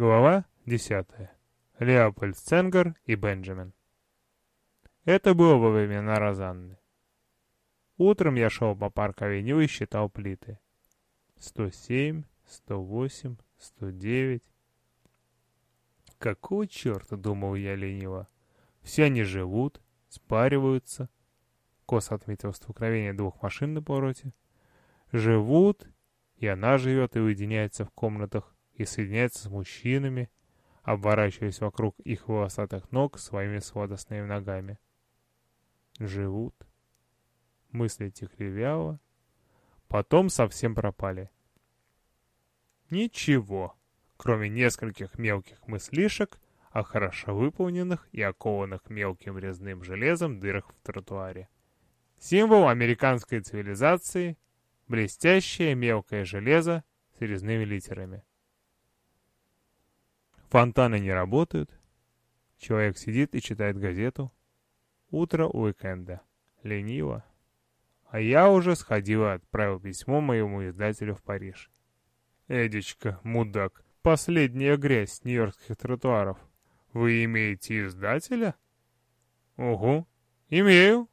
Глава 10. Леопольд Сенгар и Бенджамин. Это было во времена Розанны. Утром я шел по парк-авеню и считал плиты. 107, 108, 109. Какого черта, думал я лениво. Все они живут, спариваются. Кос отметил столкновение двух машин на повороте. Живут, и она живет и уединяется в комнатах и соединяется с мужчинами, обворачиваясь вокруг их волосатых ног своими сладостными ногами. Живут. Мысли текли вяло, потом совсем пропали. Ничего, кроме нескольких мелких мыслишек о хорошо выполненных и окованных мелким резным железом дырах в тротуаре. Символ американской цивилизации — блестящее мелкое железо с резными литерами. Фонтаны не работают. Человек сидит и читает газету. Утро уикенда. Лениво. А я уже сходил и отправил письмо моему издателю в Париж. Эдичка, мудак, последняя грязь нью-йоркских тротуаров. Вы имеете издателя? Угу, имею.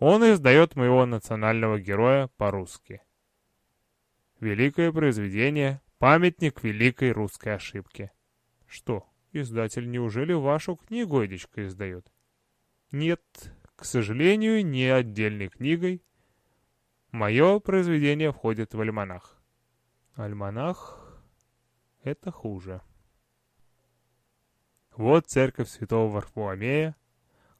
Он издает моего национального героя по-русски. Великое произведение «Памятник великой русской ошибки». Что, издатель неужели вашу книгу Эдичка издает? Нет, к сожалению, не отдельной книгой. Мое произведение входит в альманах. Альманах — это хуже. Вот церковь святого Варфоломея.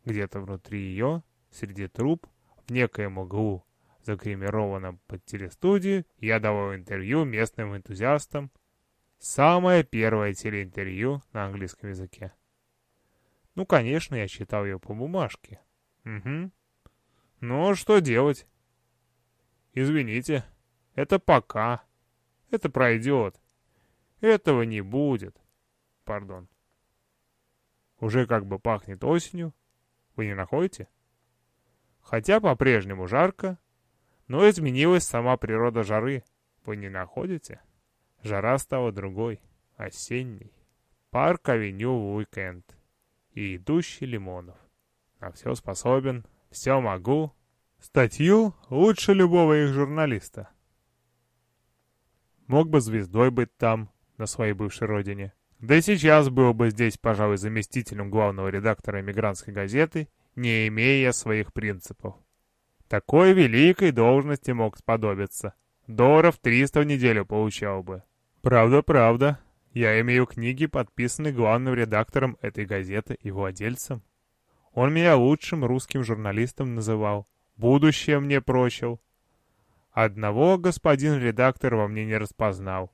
Где-то внутри ее, среди труб, в некоем углу, загримированном под телестудию, я давал интервью местным энтузиастам Самое первое телеинтервью на английском языке. Ну, конечно, я читал ее по бумажке. Угу. Ну, что делать? Извините, это пока. Это пройдет. Этого не будет. Пардон. Уже как бы пахнет осенью. Вы не находите? Хотя по-прежнему жарко, но изменилась сама природа жары. Вы не находите? Жара стала другой, осенней. Парк Авеню уикенд. И идущий Лимонов. На все способен, все могу. Статью лучше любого их журналиста. Мог бы звездой быть там, на своей бывшей родине. Да и сейчас был бы здесь, пожалуй, заместителем главного редактора эмигрантской газеты, не имея своих принципов. Такой великой должности мог сподобиться. Долларов 300 в неделю получал бы. Правда, правда. Я имею книги, подписанные главным редактором этой газеты и владельцем. Он меня лучшим русским журналистом называл. Будущее мне прочил. Одного господин редактор во мне не распознал.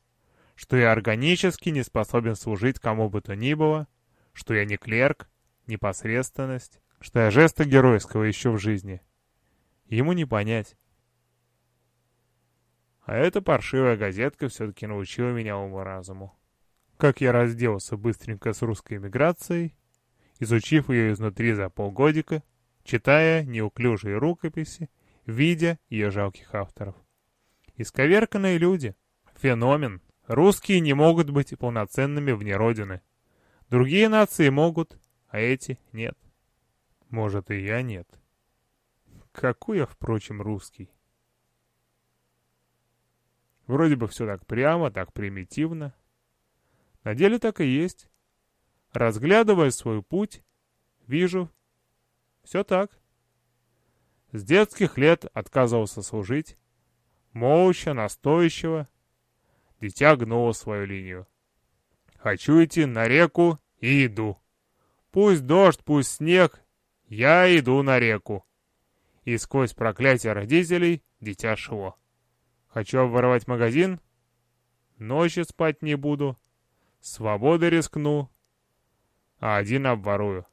Что я органически не способен служить кому бы то ни было, что я не клерк, не посредственность, что я жеста геройского еще в жизни. Ему не понять. А эта паршивая газетка все-таки научила меня уму-разуму. Как я разделался быстренько с русской эмиграцией, изучив ее изнутри за полгодика, читая неуклюжие рукописи, видя ее жалких авторов. Исковерканные люди. Феномен. Русские не могут быть полноценными вне Родины. Другие нации могут, а эти нет. Может, и я нет. Какой я, впрочем, русский. Вроде бы все так прямо, так примитивно. На деле так и есть. Разглядывая свой путь, вижу, все так. С детских лет отказывался служить, молча, настойчиво. Дитя гнуло свою линию. Хочу идти на реку и иду. Пусть дождь, пусть снег, я иду на реку. И сквозь проклятие родителей дитя шло. Хочу обворовать магазин? Ночью спать не буду. Свободы рискну. А один обворую.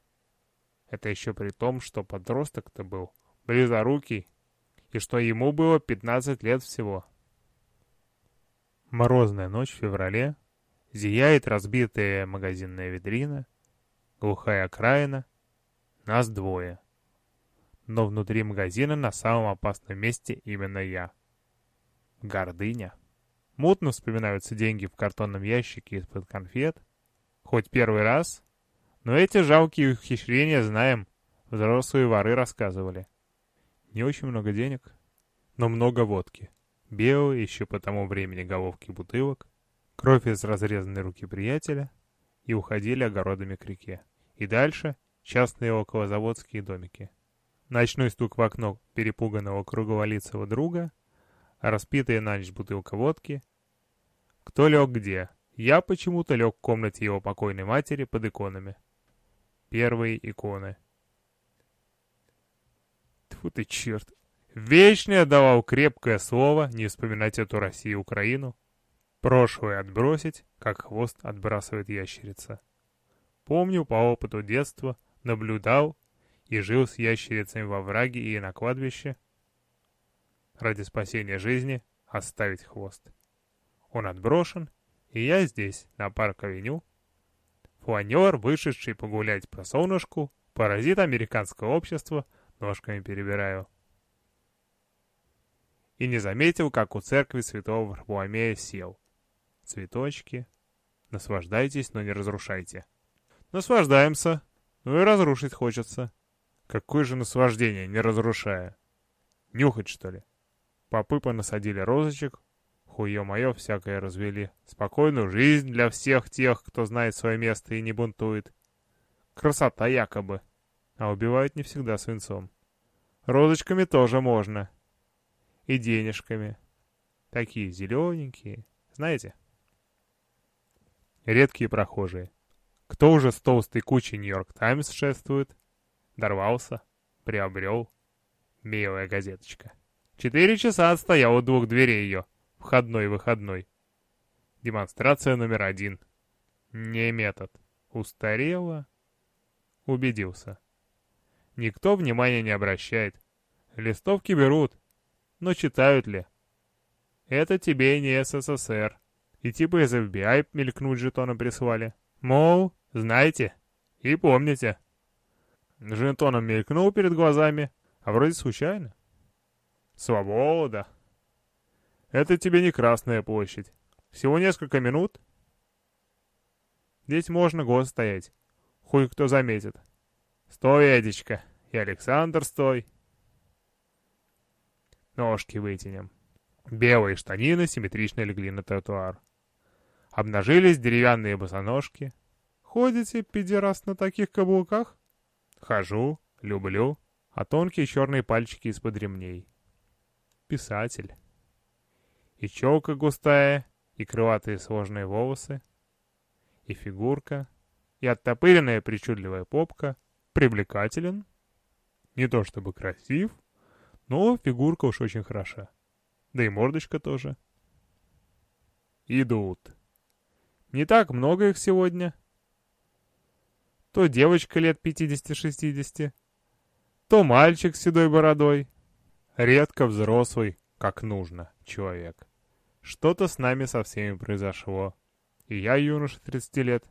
Это еще при том, что подросток-то был близорукий, и что ему было 15 лет всего. Морозная ночь в феврале, зияет разбитая магазинная витрина, глухая окраина, нас двое. Но внутри магазина на самом опасном месте именно я. Гордыня. Мутно вспоминаются деньги в картонном ящике из-под конфет. Хоть первый раз, но эти жалкие ухищрения знаем, взрослые воры рассказывали. Не очень много денег, но много водки. Белые еще по тому времени головки бутылок, кровь из разрезанной руки приятеля, и уходили огородами к реке. И дальше частные околозаводские домики. Ночной стук в окно перепуганного круглолицего друга, распитая на ночь бутылка водки. Кто лег где? Я почему-то лег в комнате его покойной матери под иконами. Первые иконы. Тьфу ты черт. Вечно я давал крепкое слово не вспоминать эту Россию и Украину. Прошлое отбросить, как хвост отбрасывает ящерица. Помню по опыту детства, наблюдал и жил с ящерицами во враге и на кладбище. Ради спасения жизни оставить хвост. Он отброшен, и я здесь, на парк-авеню. Фланер, вышедший погулять по солнышку, паразит американского общества, ножками перебираю. И не заметил, как у церкви святого Варфоломея сел. Цветочки. Наслаждайтесь, но не разрушайте. Наслаждаемся, но и разрушить хочется. Какое же наслаждение, не разрушая. Нюхать, что ли? Попы понасадили розочек, хуе-мое всякое развели. Спокойную жизнь для всех тех, кто знает свое место и не бунтует. Красота якобы. А убивают не всегда свинцом. Розочками тоже можно. И денежками. Такие зелененькие. Знаете? Редкие прохожие. Кто уже с толстой кучей Нью-Йорк Таймс шествует? Дорвался, приобрел. Белая газеточка. Четыре часа отстоял у двух дверей ее. Входной выходной. Демонстрация номер один. Не метод. Устарела. Убедился. Никто внимания не обращает. Листовки берут. Но читают ли? Это тебе не СССР. И типа из FBI мелькнуть жетоном прислали. Мол, знаете и помните. Жетоном мелькнул перед глазами, а вроде случайно. Свобода. Это тебе не Красная площадь. Всего несколько минут. Здесь можно год стоять. Хуй кто заметит. Стой, Эдичка. И Александр, стой. Ножки вытянем. Белые штанины симметрично легли на тротуар. Обнажились деревянные босоножки. Ходите, педерас, на таких каблуках? Хожу, люблю. А тонкие черные пальчики из-под ремней. Писатель. И челка густая, и крылатые сложные волосы, и фигурка, и оттопыренная причудливая попка. Привлекателен. Не то чтобы красив, но фигурка уж очень хороша. Да и мордочка тоже. Идут. Не так много их сегодня. То девочка лет 50-60, то мальчик с седой бородой. Редко взрослый, как нужно, человек. Что-то с нами со всеми произошло. И я юноша 30 лет.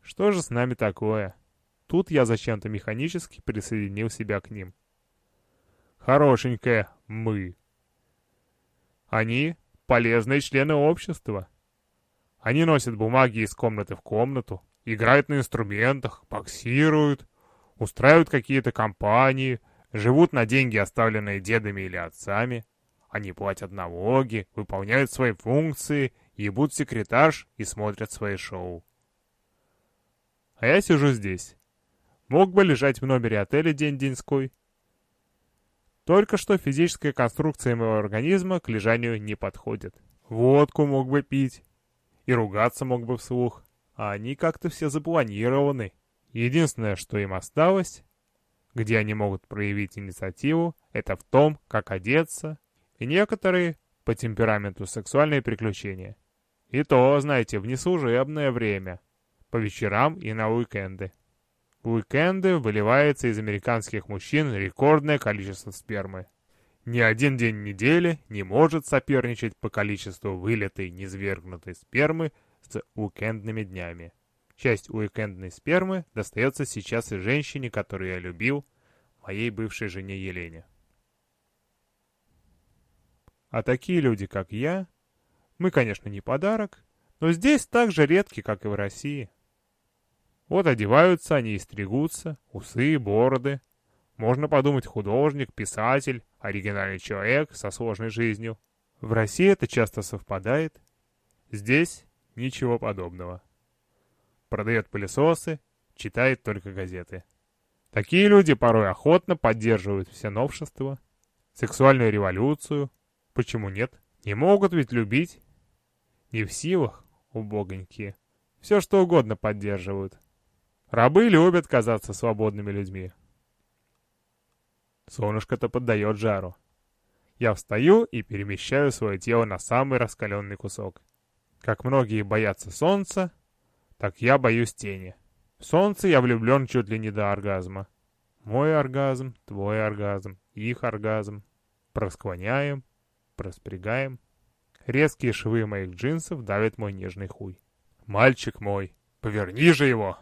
Что же с нами такое? Тут я зачем-то механически присоединил себя к ним. Хорошенькое «мы». Они — полезные члены общества. Они носят бумаги из комнаты в комнату, играют на инструментах, боксируют, устраивают какие-то компании, живут на деньги, оставленные дедами или отцами. Они платят налоги, выполняют свои функции, ебут секретарш и смотрят свои шоу. А я сижу здесь. Мог бы лежать в номере отеля день-деньской. Только что физическая конструкция моего организма к лежанию не подходит. Водку мог бы пить, и ругаться мог бы вслух, а они как-то все запланированы. Единственное, что им осталось, где они могут проявить инициативу, это в том, как одеться, и некоторые по темпераменту сексуальные приключения. И то, знаете, в неслужебное время, по вечерам и на уикенды. В уикенды выливается из американских мужчин рекордное количество спермы. Ни один день недели не может соперничать по количеству вылетой низвергнутой спермы с уикендными днями. Часть уикендной спермы достается сейчас и женщине, которую я любил, моей бывшей жене Елене. А такие люди, как я, Мы, конечно, не подарок, но здесь так же редки, как и в России. Вот одеваются они и стригутся, усы, бороды. Можно подумать, художник, писатель, оригинальный человек со сложной жизнью. В России это часто совпадает. Здесь ничего подобного. Продает пылесосы, читает только газеты. Такие люди порой охотно поддерживают все новшества, сексуальную революцию. Почему нет? Не могут ведь любить. Не в силах, убогонькие. Все что угодно поддерживают. Рабы любят казаться свободными людьми. Солнышко-то поддает жару. Я встаю и перемещаю свое тело на самый раскаленный кусок. Как многие боятся солнца, так я боюсь тени. В солнце я влюблен чуть ли не до оргазма. Мой оргазм, твой оргазм, их оргазм. Просклоняем, проспрягаем. Резкие швы моих джинсов давят мой нежный хуй. «Мальчик мой, поверни же его!»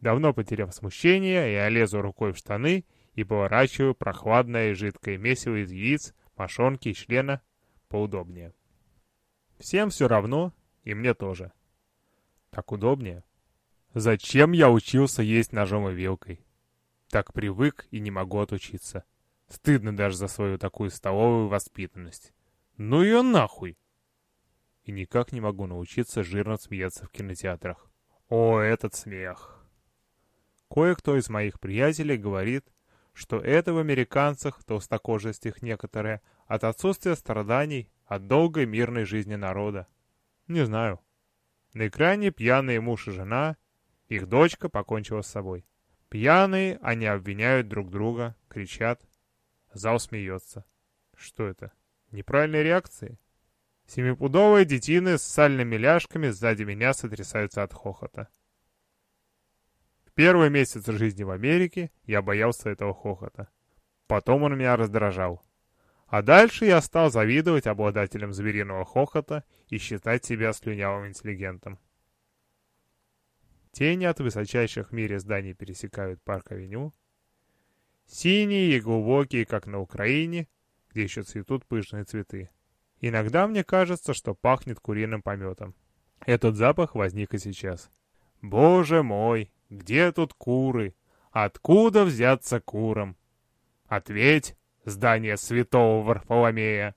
Давно потеряв смущение, я лезу рукой в штаны и поворачиваю прохладное и жидкое месиво из яиц, мошонки и члена поудобнее. Всем все равно, и мне тоже. Так удобнее. Зачем я учился есть ножом и вилкой? Так привык и не могу отучиться. Стыдно даже за свою такую столовую воспитанность. Ну ее нахуй! И никак не могу научиться жирно смеяться в кинотеатрах. О, этот смех! Кое-кто из моих приятелей говорит, что это в американцах, толстокожестях некоторые, от отсутствия страданий, от долгой мирной жизни народа. Не знаю. На экране пьяные муж и жена, их дочка покончила с собой. Пьяные, они обвиняют друг друга, кричат. Зал смеется. Что это? Неправильные реакции? Семипудовые детины с сальными ляжками сзади меня сотрясаются от хохота. Первый месяц жизни в Америке я боялся этого хохота. Потом он меня раздражал. А дальше я стал завидовать обладателям звериного хохота и считать себя слюнявым интеллигентом. Тени от высочайших в мире зданий пересекают парк-авеню. Синие и глубокие, как на Украине, где еще цветут пышные цветы. Иногда мне кажется, что пахнет куриным пометом. Этот запах возник и сейчас. Боже мой, где тут куры? Откуда взяться курам? Ответь, здание святого Варфоломея.